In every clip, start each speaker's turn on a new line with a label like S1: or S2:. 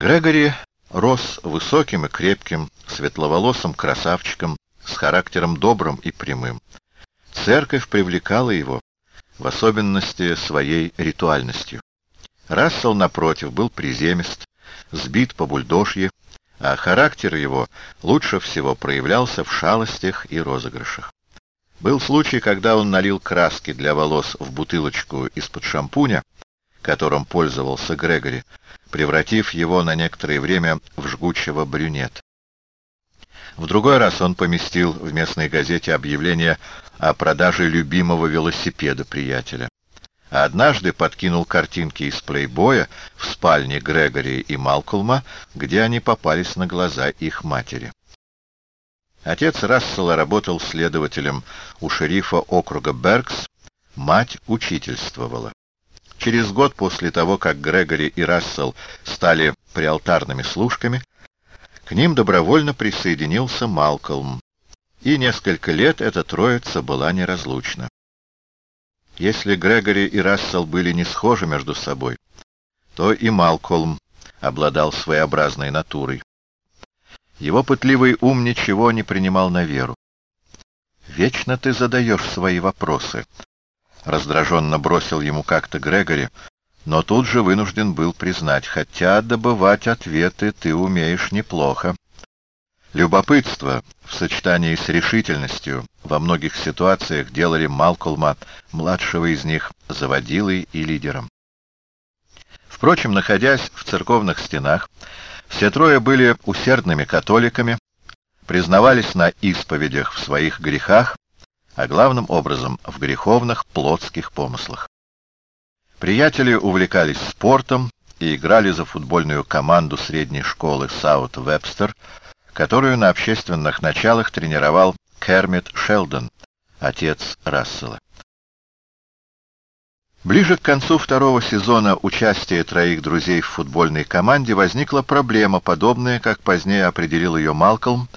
S1: Грегори рос высоким и крепким, светловолосым красавчиком, с характером добрым и прямым. Церковь привлекала его, в особенности своей ритуальностью. Рассел, напротив, был приземист, сбит по бульдожье, а характер его лучше всего проявлялся в шалостях и розыгрышах. Был случай, когда он налил краски для волос в бутылочку из-под шампуня, которым пользовался Грегори, превратив его на некоторое время в жгучего брюнет. В другой раз он поместил в местной газете объявление о продаже любимого велосипеда приятеля. А однажды подкинул картинки из плейбоя в спальне Грегори и Малкольма, где они попались на глаза их матери. Отец Рассела работал следователем у шерифа округа Беркс, мать учительствовала. Через год после того, как Грегори и Рассел стали приалтарными служками, к ним добровольно присоединился Малкольм, и несколько лет эта троица была неразлучна. Если Грегори и Рассел были не схожи между собой, то и Малкольм обладал своеобразной натурой. Его пытливый ум ничего не принимал на веру. «Вечно ты задаешь свои вопросы», — раздраженно бросил ему как-то Грегори, но тут же вынужден был признать, хотя добывать ответы ты умеешь неплохо. Любопытство в сочетании с решительностью во многих ситуациях делали Малкольма, младшего из них, заводилой и лидером. Впрочем, находясь в церковных стенах, все трое были усердными католиками, признавались на исповедях в своих грехах, а главным образом в греховных плотских помыслах. Приятели увлекались спортом и играли за футбольную команду средней школы Саут-Вебстер, которую на общественных началах тренировал Кермит Шелдон, отец Рассела. Ближе к концу второго сезона участия троих друзей в футбольной команде возникла проблема, подобная, как позднее определил ее Малкольм,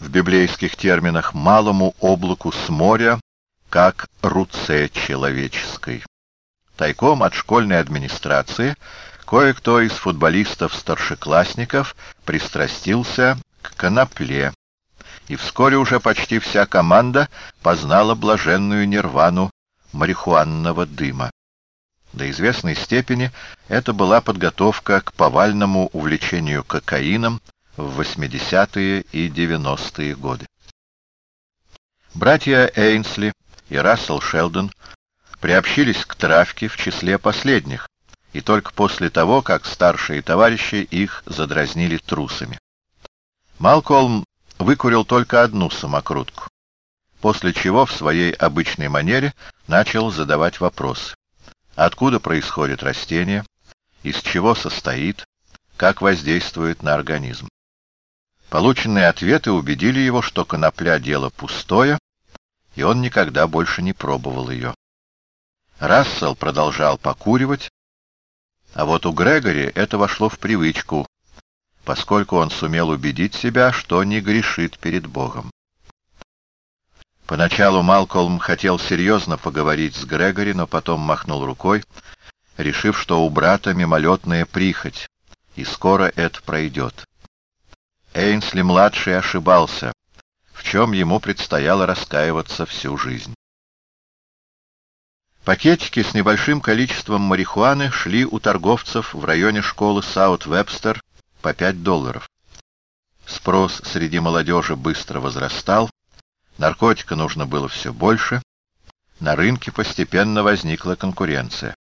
S1: в библейских терминах «малому облаку с моря», как «руце человеческой». Тайком от школьной администрации кое-кто из футболистов-старшеклассников пристрастился к конопле, и вскоре уже почти вся команда познала блаженную нирвану марихуанного дыма. До известной степени это была подготовка к повальному увлечению кокаином в 80-е и 90-е годы. Братья Эйнсли и Рассел Шелдон приобщились к травке в числе последних, и только после того, как старшие товарищи их задразнили трусами. Малкольм выкурил только одну самокрутку, после чего в своей обычной манере начал задавать вопросы. Откуда происходит растение, из чего состоит, как воздействует на организм. Полученные ответы убедили его, что конопля — дело пустое, и он никогда больше не пробовал ее. Рассел продолжал покуривать, а вот у Грегори это вошло в привычку, поскольку он сумел убедить себя, что не грешит перед Богом. Поначалу Малкольм хотел серьезно поговорить с Грегори, но потом махнул рукой, решив, что у брата мимолетная прихоть, и скоро это пройдет. Эйнсли-младший ошибался, в чем ему предстояло раскаиваться всю жизнь. Пакетики с небольшим количеством марихуаны шли у торговцев в районе школы Саут-Вебстер по 5 долларов. Спрос среди молодежи быстро возрастал, наркотика нужно было все больше, на рынке постепенно возникла конкуренция.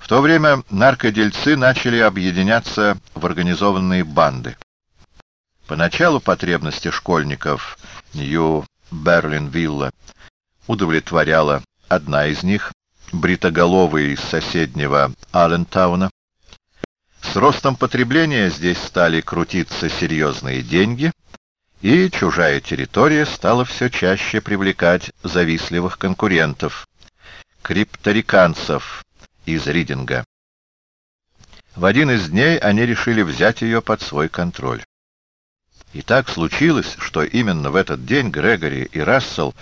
S1: В то время наркодельцы начали объединяться в организованные банды. Поначалу потребности школьников Нью-Берлин-Вилла удовлетворяла Одна из них, бритоголовый из соседнего Аллентауна. С ростом потребления здесь стали крутиться серьезные деньги, и чужая территория стала все чаще привлекать завистливых конкурентов, крипториканцев из Ридинга. В один из дней они решили взять ее под свой контроль. И так случилось, что именно в этот день Грегори и Рассел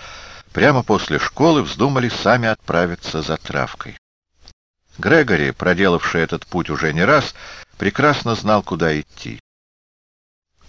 S1: прямо после школы вздумали сами отправиться за травкой. Грегори, проделавший этот путь уже не раз, прекрасно знал, куда идти.